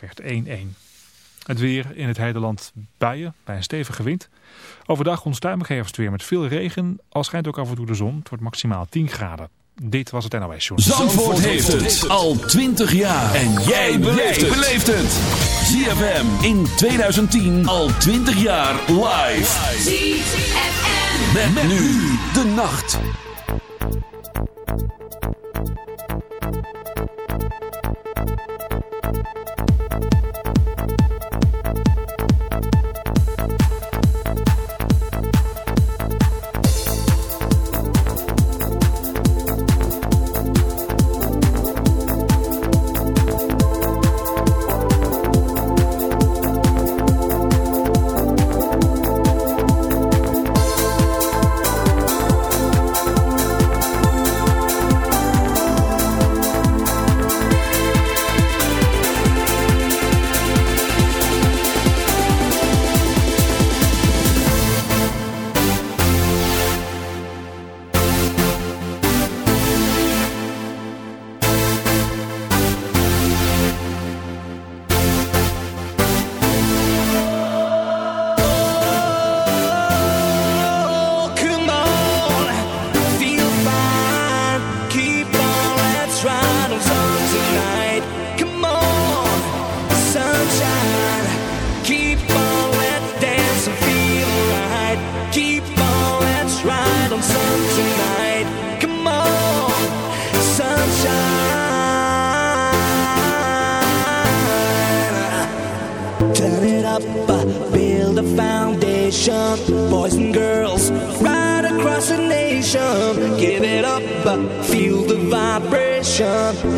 werd 1-1. Het weer in het heideland buien bij een stevige wind. Overdag onstuimig herfstweer met veel regen. Al schijnt ook af en toe de zon. Het wordt maximaal 10 graden. Dit was het NOS Show. Zandvoort, Zandvoort heeft het al 20 jaar. En jij beleeft het. ZFM in 2010 al 20 jaar live. ZFM. Met, met nu de nacht.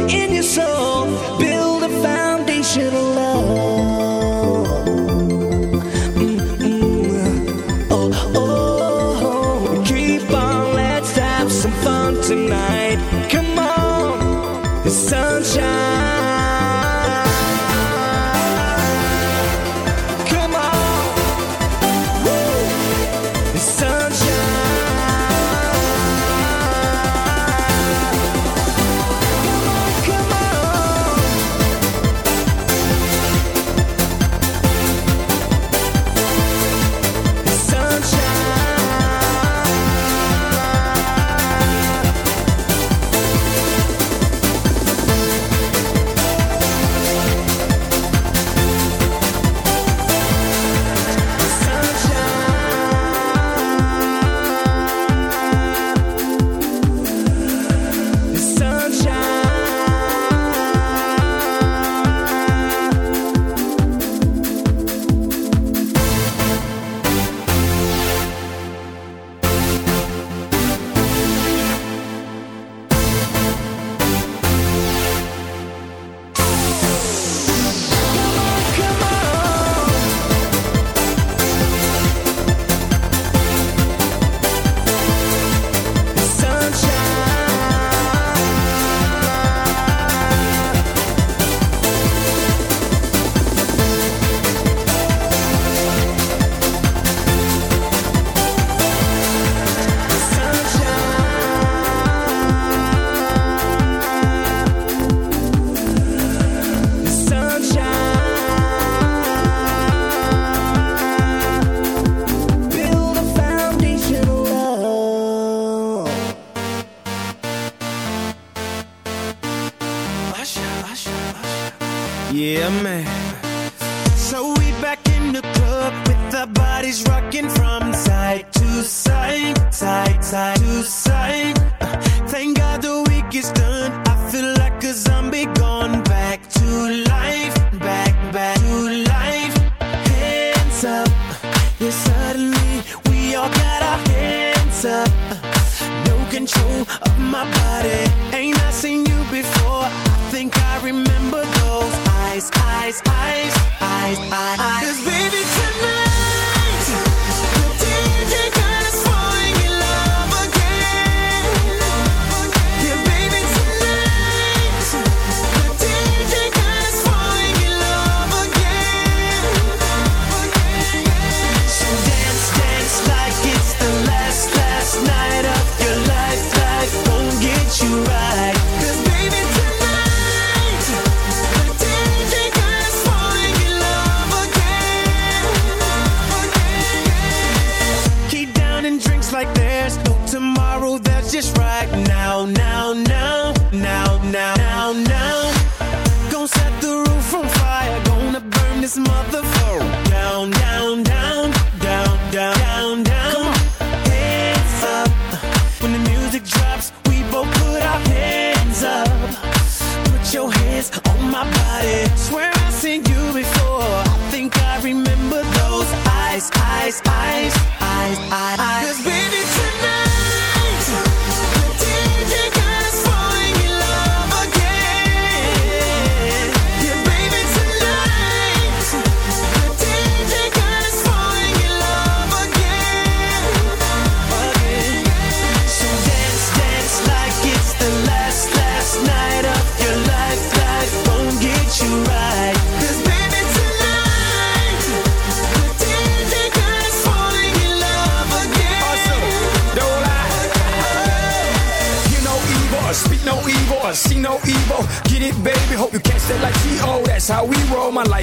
In your soul. Build a foundation of love.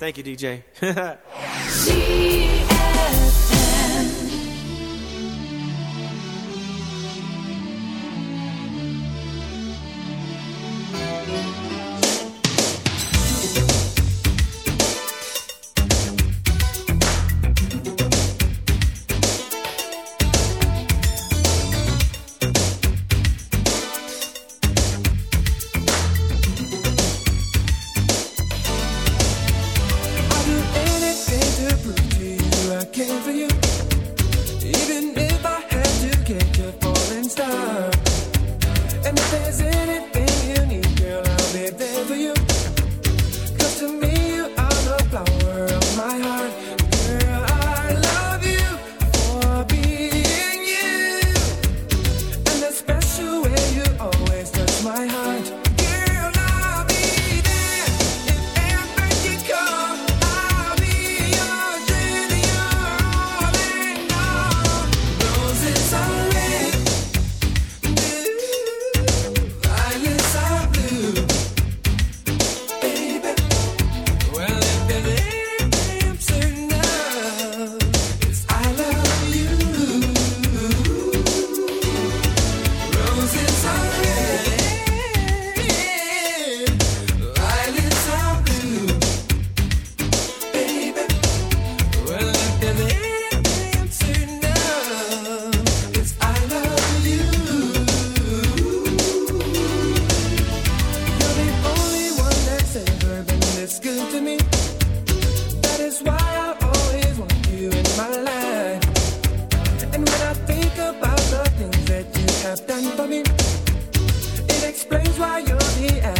Thank you, DJ. have done for me. It explains why you're here.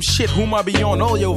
some shit. Whom I be on all your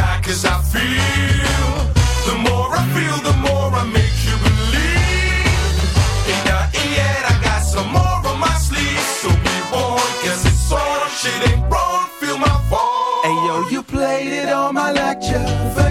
Cause I feel The more I feel, the more I make you believe. Ain't nothing yet, I got some more on my sleeve. So be warned, cause it's on Shit ain't wrong, feel my fall Hey yo, you played it on my lecture.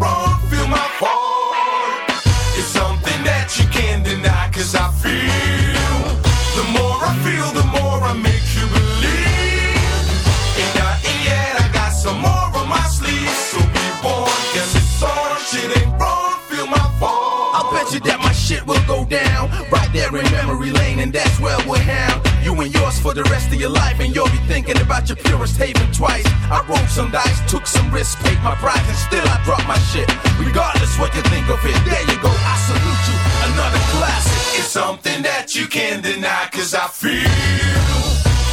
well will hound you and yours for the rest of your life, and you'll be thinking about your purest haven twice. I rolled some dice, took some risks, paid my price, and still I dropped my shit. Regardless what you think of it, there you go, I salute you. Another classic, it's something that you can't deny, cause I feel.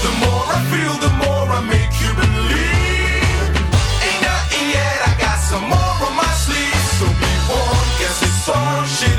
The more I feel, the more I make you believe. Ain't nothing yet, I got some more on my sleeve, so be warned, guess it's all shit.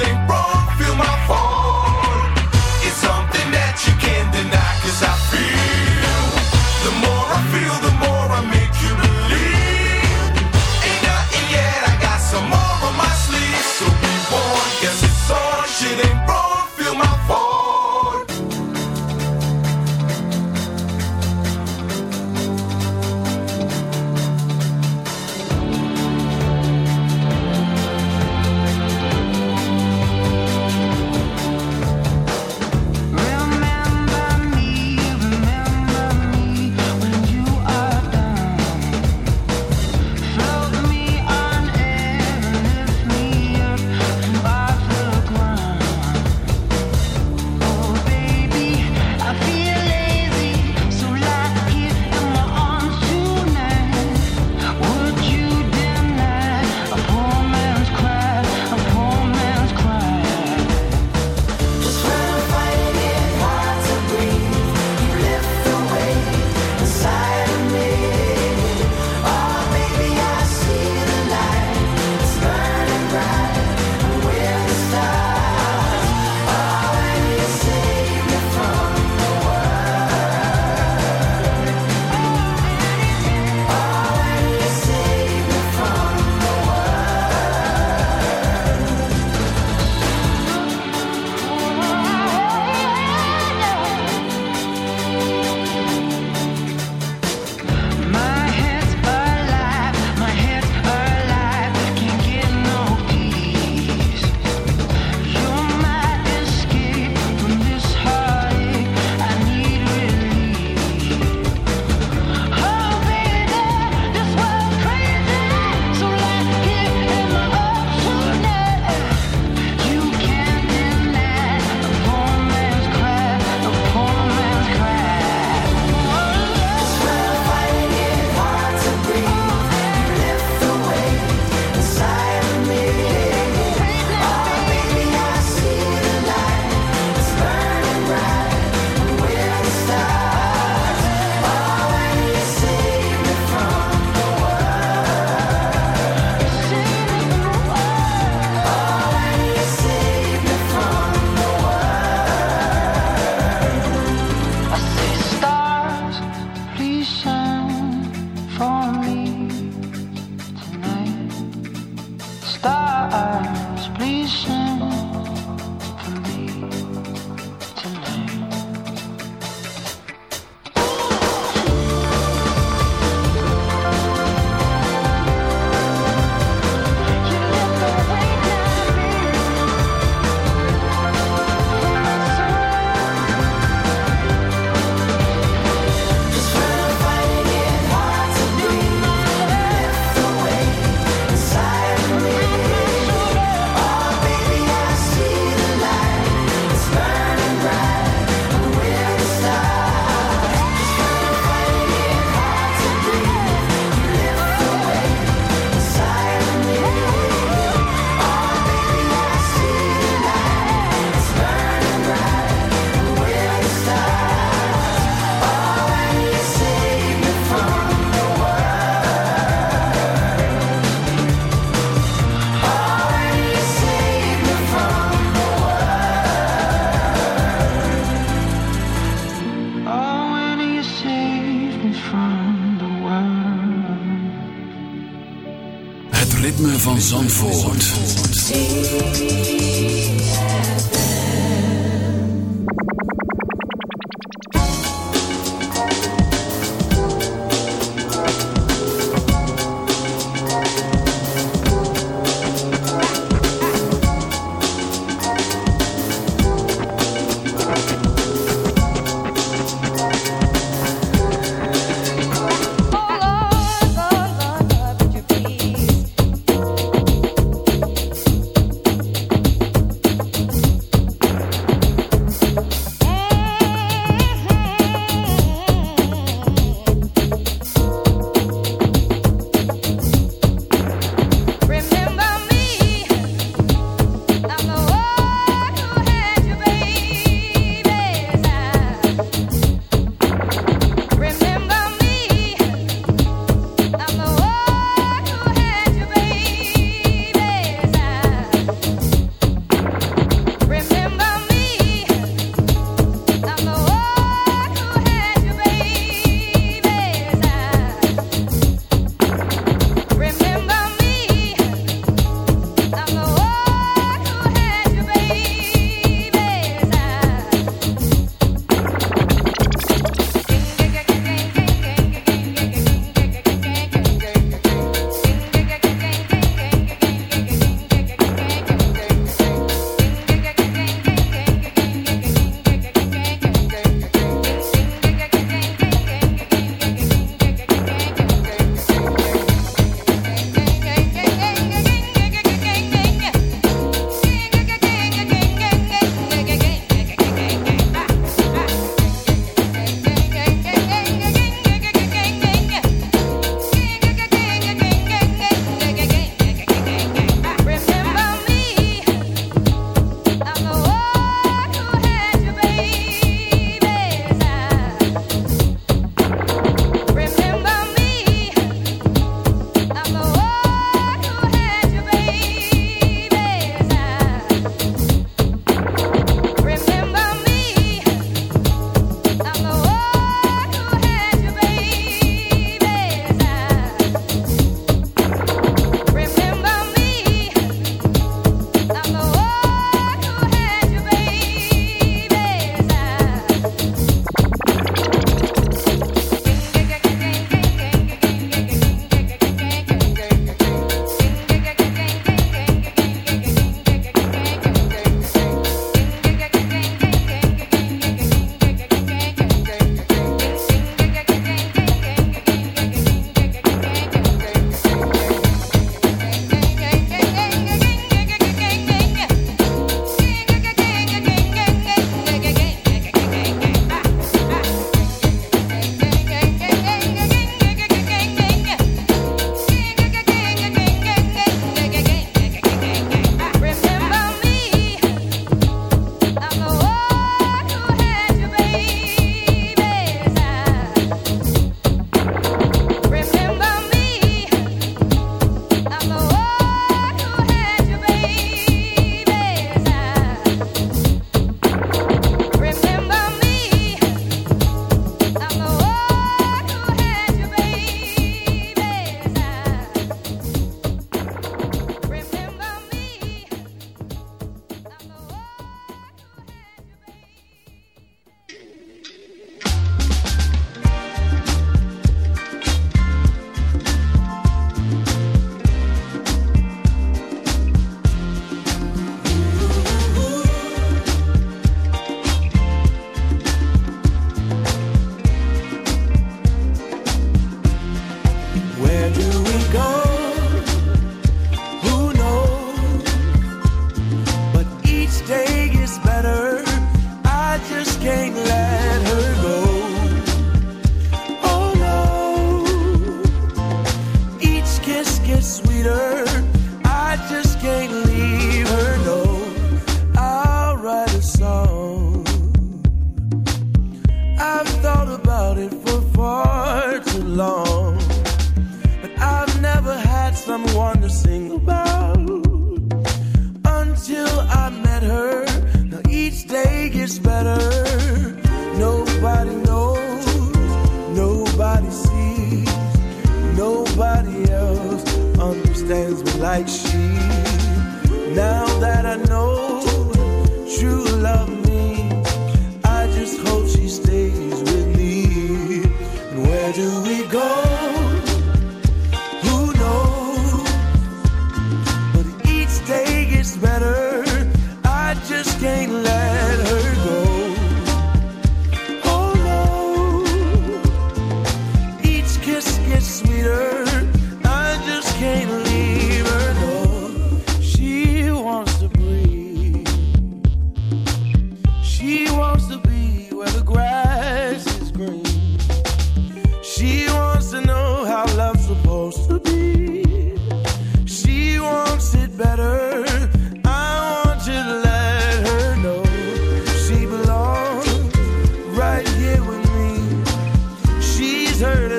turning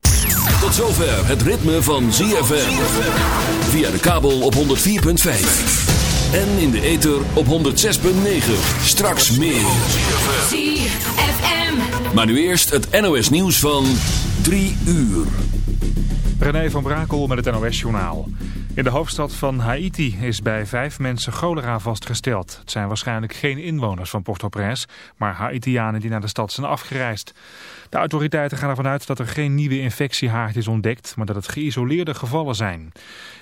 Zover het ritme van ZFM. Via de kabel op 104.5. En in de ether op 106.9. Straks meer. ZFM. Maar nu eerst het NOS nieuws van 3 uur. René van Brakel met het NOS-journaal. In de hoofdstad van Haiti is bij vijf mensen cholera vastgesteld. Het zijn waarschijnlijk geen inwoners van Port-au-Prince, maar Haitianen die naar de stad zijn afgereisd. De autoriteiten gaan ervan uit dat er geen nieuwe infectiehaard is ontdekt, maar dat het geïsoleerde gevallen zijn.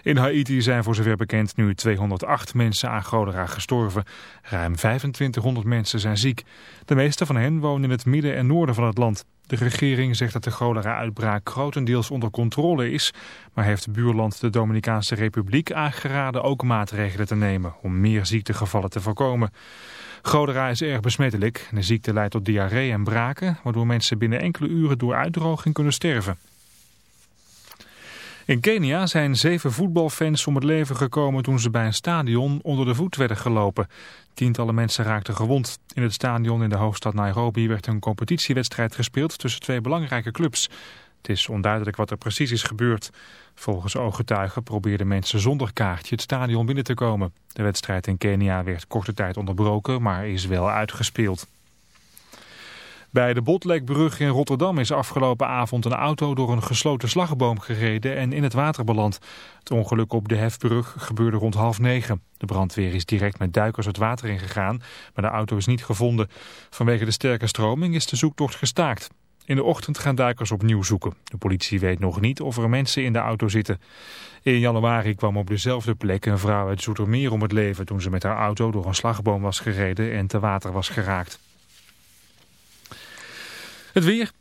In Haiti zijn voor zover bekend nu 208 mensen aan cholera gestorven. Ruim 2500 mensen zijn ziek. De meeste van hen wonen in het midden en noorden van het land. De regering zegt dat de cholera-uitbraak grotendeels onder controle is, maar heeft buurland de Dominicaanse Republiek aangeraden ook maatregelen te nemen om meer ziektegevallen te voorkomen. Cholera is erg besmettelijk. De ziekte leidt tot diarree en braken, waardoor mensen binnen enkele uren door uitdroging kunnen sterven. In Kenia zijn zeven voetbalfans om het leven gekomen toen ze bij een stadion onder de voet werden gelopen. Tientallen mensen raakten gewond. In het stadion in de hoofdstad Nairobi werd een competitiewedstrijd gespeeld tussen twee belangrijke clubs. Het is onduidelijk wat er precies is gebeurd. Volgens ooggetuigen probeerden mensen zonder kaartje het stadion binnen te komen. De wedstrijd in Kenia werd korte tijd onderbroken, maar is wel uitgespeeld. Bij de Botlekbrug in Rotterdam is afgelopen avond een auto door een gesloten slagboom gereden en in het water beland. Het ongeluk op de Hefbrug gebeurde rond half negen. De brandweer is direct met duikers het water ingegaan, maar de auto is niet gevonden. Vanwege de sterke stroming is de zoektocht gestaakt. In de ochtend gaan duikers opnieuw zoeken. De politie weet nog niet of er mensen in de auto zitten. In januari kwam op dezelfde plek een vrouw uit Zoetermeer om het leven... toen ze met haar auto door een slagboom was gereden en te water was geraakt. Het weer...